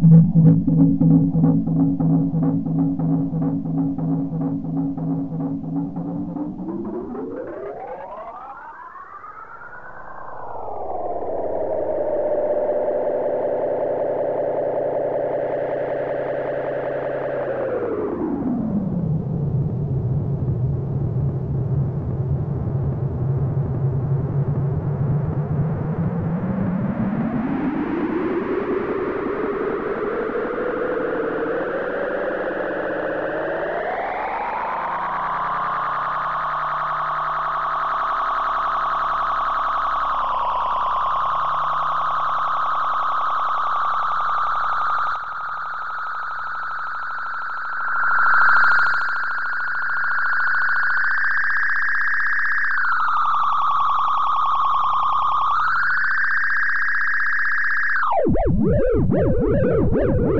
Thank you. Woo!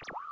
you